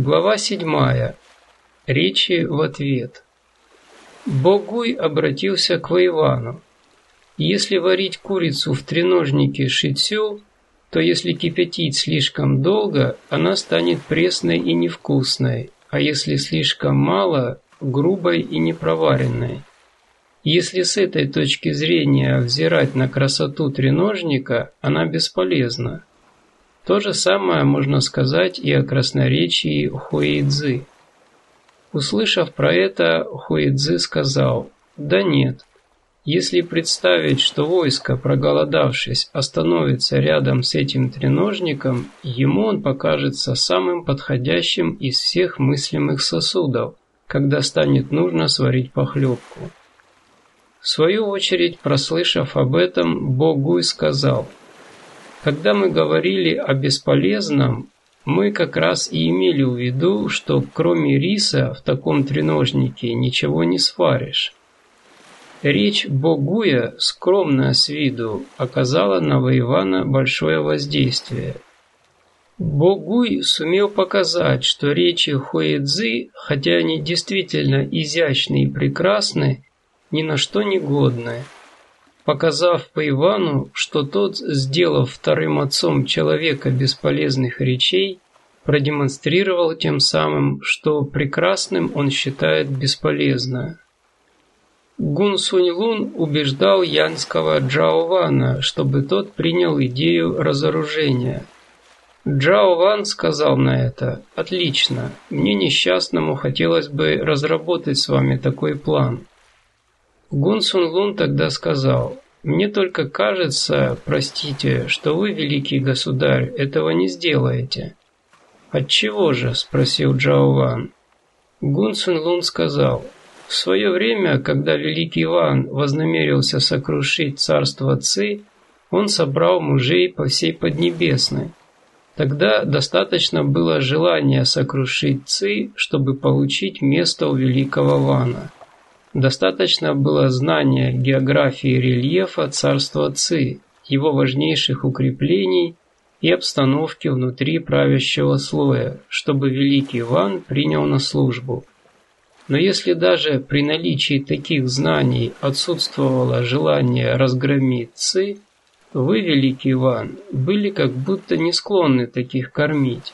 Глава 7. Речи в ответ. Богуй обратился к Вайвану. Если варить курицу в треножнике шицю, то если кипятить слишком долго, она станет пресной и невкусной, а если слишком мало – грубой и непроваренной. Если с этой точки зрения взирать на красоту треножника, она бесполезна. То же самое можно сказать и о красноречии Хуэйцзы. Услышав про это, Хуэйцзы сказал, «Да нет, если представить, что войско, проголодавшись, остановится рядом с этим треножником, ему он покажется самым подходящим из всех мыслимых сосудов, когда станет нужно сварить похлебку. В свою очередь, прослышав об этом, Богуй сказал, «Когда мы говорили о бесполезном, мы как раз и имели в виду, что кроме риса в таком треножнике ничего не сваришь». Речь Богуя, скромная с виду, оказала на Воевана большое воздействие. Богуй сумел показать, что речи Хуэцзы, хотя они действительно изящны и прекрасны, ни на что не годны. Показав по Ивану, что тот, сделав вторым отцом человека бесполезных речей, продемонстрировал тем самым, что прекрасным он считает бесполезное. Гун Сунь Лун убеждал янского Джао Вана, чтобы тот принял идею разоружения. Джао Ван сказал на это, «Отлично, мне несчастному хотелось бы разработать с вами такой план». Гун Сун Лун тогда сказал, «Мне только кажется, простите, что вы, великий государь, этого не сделаете». «Отчего же?» – спросил Джао Ван. Гун Сун Лун сказал, «В свое время, когда великий Ван вознамерился сокрушить царство Ци, он собрал мужей по всей Поднебесной. Тогда достаточно было желания сокрушить Ци, чтобы получить место у великого Вана. Достаточно было знания географии рельефа царства Ци, его важнейших укреплений и обстановки внутри правящего слоя, чтобы великий Ван принял на службу. Но если даже при наличии таких знаний отсутствовало желание разгромить Ци, вы, великий Иван, были как будто не склонны таких кормить.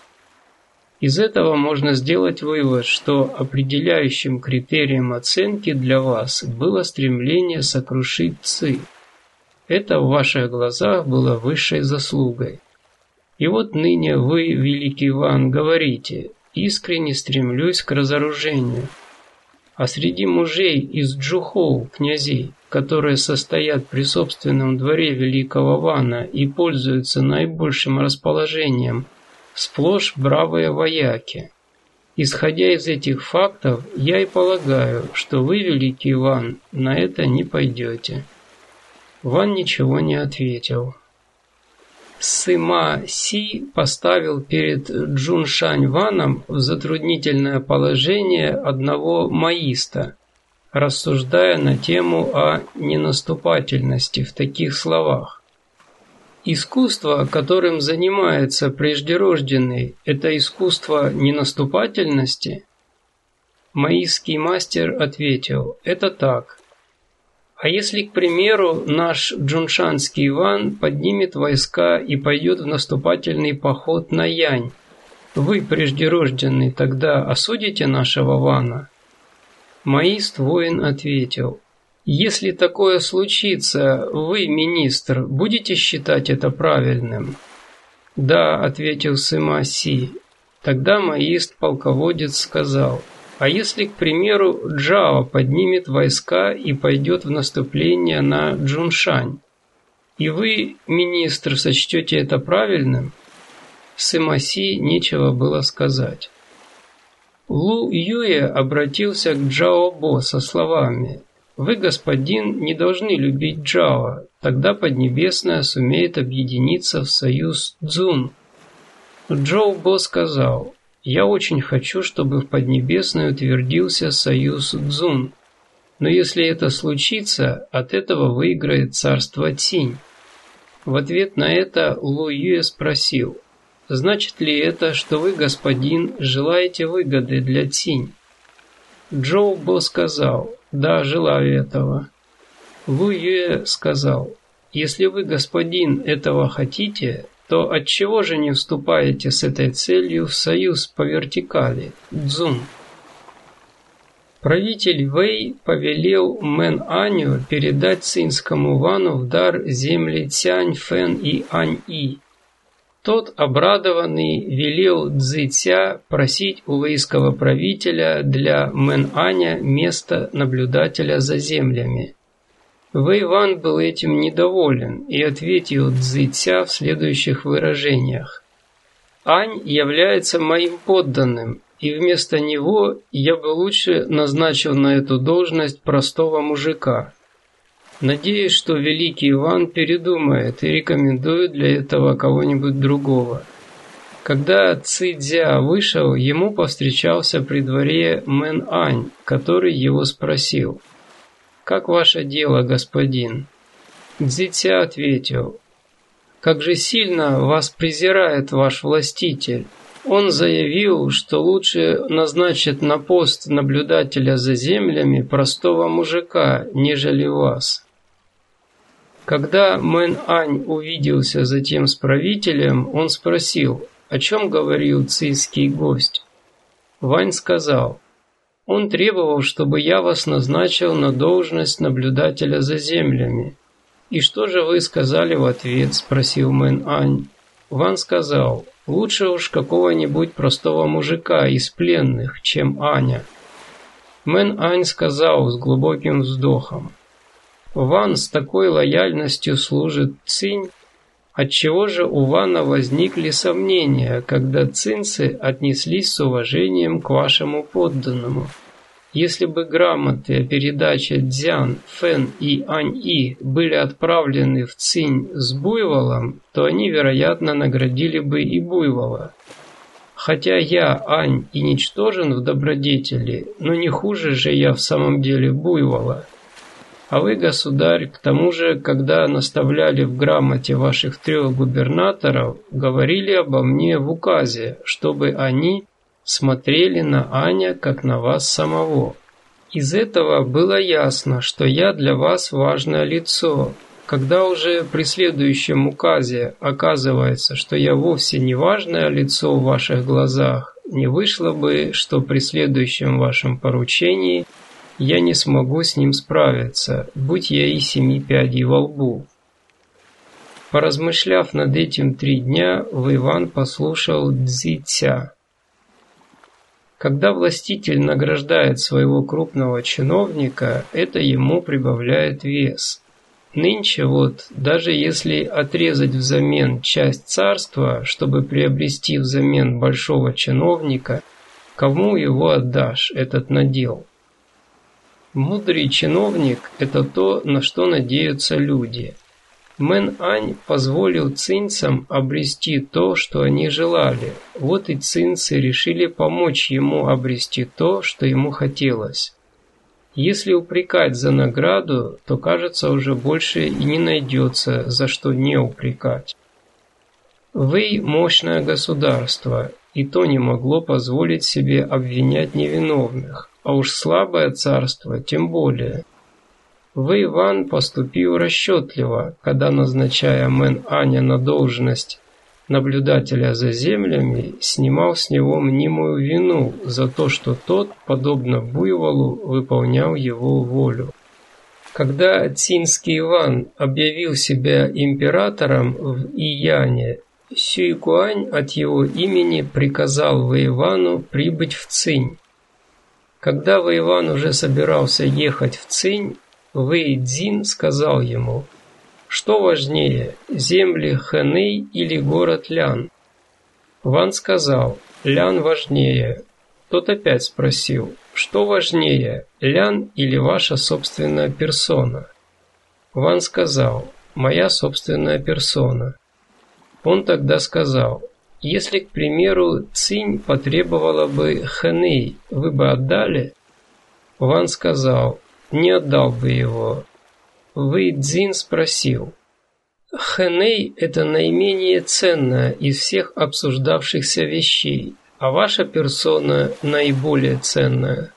Из этого можно сделать вывод, что определяющим критерием оценки для вас было стремление сокрушить ЦИ. Это в ваших глазах было высшей заслугой. И вот ныне вы, великий Иван, говорите, искренне стремлюсь к разоружению. А среди мужей из Джухоу, князей, которые состоят при собственном дворе великого Вана и пользуются наибольшим расположением – сплошь бравые вояки. Исходя из этих фактов, я и полагаю, что вы, великий Иван, на это не пойдете. Ван ничего не ответил. Сыма Си поставил перед Джуншань Ваном в затруднительное положение одного маиста, рассуждая на тему о ненаступательности в таких словах. Искусство, которым занимается преждерожденный, это искусство ненаступательности? Маистский мастер ответил, это так. А если, к примеру, наш джуншанский Иван поднимет войска и пойдет в наступательный поход на Янь, вы, преждерожденный, тогда осудите нашего Вана? Маист воин ответил, если такое случится, вы, министр, будете считать это правильным? Да, ответил Сымаси. Тогда маист-полководец сказал, а если, к примеру, Джао поднимет войска и пойдет в наступление на Джуншань? И вы, министр, сочтете это правильным? Сымаси нечего было сказать. Лу Юе обратился к Джао Бо со словами вы, господин, не должны любить Джао, тогда Поднебесная сумеет объединиться в союз Дзун. Джоу Бо сказал, я очень хочу, чтобы в Поднебесной утвердился союз Дзун. Но если это случится, от этого выиграет царство Цинь. В ответ на это Лу Юэ спросил, Значит ли это, что вы, господин, желаете выгоды для Цинь? Джоу Бо сказал, да, желаю этого. Лу Юэ сказал, если вы, господин, этого хотите, то отчего же не вступаете с этой целью в союз по вертикали, Цзун? Правитель Вэй повелел Мэн Аню передать цинскому Вану в дар земли Цянь, Фэн и Ань-И. Тот, обрадованный, велел Цзэця просить у вейского правителя для Мэн Аня место наблюдателя за землями. Вэй Ван был этим недоволен и ответил Цзэця в следующих выражениях. «Ань является моим подданным, и вместо него я бы лучше назначил на эту должность простого мужика. Надеюсь, что великий Иван передумает и рекомендует для этого кого-нибудь другого. Когда Цзиця вышел, ему повстречался при дворе Мэн Ань, который его спросил, «Как ваше дело, господин?» Цзиця ответил, «Как же сильно вас презирает ваш властитель!» Он заявил, что лучше назначит на пост наблюдателя за землями простого мужика, нежели вас. Когда Мэн Ань увиделся затем с правителем, он спросил, о чем говорил цийский гость. Ван сказал, он требовал, чтобы я вас назначил на должность наблюдателя за землями. «И что же вы сказали в ответ?» – спросил Мэн Ань. Ван сказал, Лучше уж какого-нибудь простого мужика из пленных, чем Аня. Мэн Ань сказал с глубоким вздохом. Ван с такой лояльностью служит Цинь, отчего же у Вана возникли сомнения, когда цинцы отнеслись с уважением к вашему подданному. Если бы грамоты о передаче Дзян, Фэн и Ань-И были отправлены в Цинь с Буйволом, то они, вероятно, наградили бы и Буйвола. Хотя я, Ань, и ничтожен в добродетели, но не хуже же я в самом деле Буйвола. А вы, государь, к тому же, когда наставляли в грамоте ваших трех губернаторов, говорили обо мне в указе, чтобы они смотрели на Аня, как на вас самого. Из этого было ясно, что я для вас важное лицо. Когда уже при следующем указе оказывается, что я вовсе не важное лицо в ваших глазах, не вышло бы, что при следующем вашем поручении я не смогу с ним справиться, будь я и семи пядей во лбу. Поразмышляв над этим три дня, Вэйван послушал Цзиця. Когда властитель награждает своего крупного чиновника, это ему прибавляет вес. Нынче вот, даже если отрезать взамен часть царства, чтобы приобрести взамен большого чиновника, кому его отдашь, этот надел? Мудрый чиновник – это то, на что надеются люди – Мэн Ань позволил цинцам обрести то, что они желали. Вот и цинцы решили помочь ему обрести то, что ему хотелось. Если упрекать за награду, то, кажется, уже больше и не найдется, за что не упрекать. Вэй – мощное государство, и то не могло позволить себе обвинять невиновных, а уж слабое царство тем более – вы, Иван, поступил расчетливо, когда, назначая Мэн Аня на должность наблюдателя за землями, снимал с него мнимую вину за то, что тот, подобно буйволу, выполнял его волю. Когда Цинский Иван объявил себя императором в Ияне, Сюйкуань от его имени приказал Вэйвану прибыть в Цинь. Когда Вэйван уже собирался ехать в Цинь, Вэй Цзин сказал ему, что важнее, земли Хэнэй или город Лян? Ван сказал, Лян важнее. Тот опять спросил, что важнее, Лян или ваша собственная персона? Ван сказал, моя собственная персона. Он тогда сказал, если, к примеру, Цинь потребовала бы Хэнэй, вы бы отдали? Ван сказал, не отдал бы его. Вэй Цзин спросил, Хэней – это наименее ценная из всех обсуждавшихся вещей, а ваша персона наиболее ценная.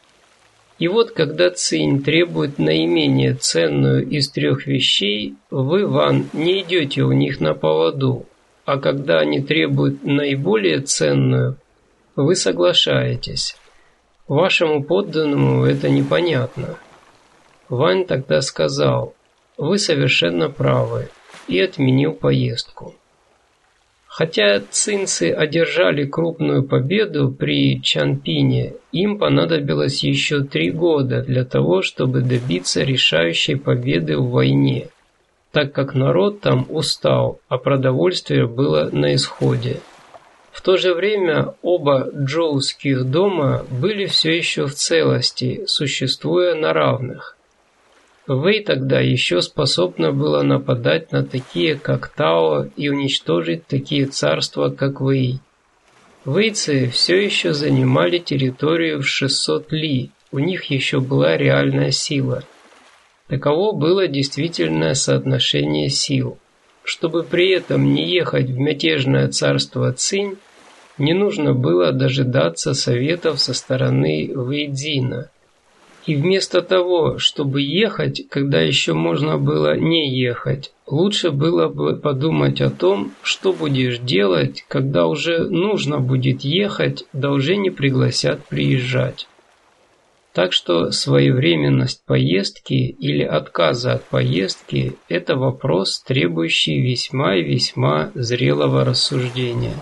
И вот когда Цинь требует наименее ценную из трех вещей, вы, Ван, не идете у них на поводу, а когда они требуют наиболее ценную, вы соглашаетесь. Вашему подданному это непонятно. Вань тогда сказал, вы совершенно правы, и отменил поездку. Хотя цинцы одержали крупную победу при Чанпине, им понадобилось еще три года для того, чтобы добиться решающей победы в войне, так как народ там устал, а продовольствие было на исходе. В то же время оба джоуских дома были все еще в целости, существуя на равных. Вэй тогда еще способна была нападать на такие, как Тао, и уничтожить такие царства, как Вэй. Вэйцы все еще занимали территорию в 600 ли, у них еще была реальная сила. Таково было действительное соотношение сил. Чтобы при этом не ехать в мятежное царство Цинь, не нужно было дожидаться советов со стороны Вэйдзина – и вместо того, чтобы ехать, когда еще можно было не ехать, лучше было бы подумать о том, что будешь делать, когда уже нужно будет ехать, да уже не пригласят приезжать. Так что своевременность поездки или отказа от поездки – это вопрос, требующий весьма и весьма зрелого рассуждения.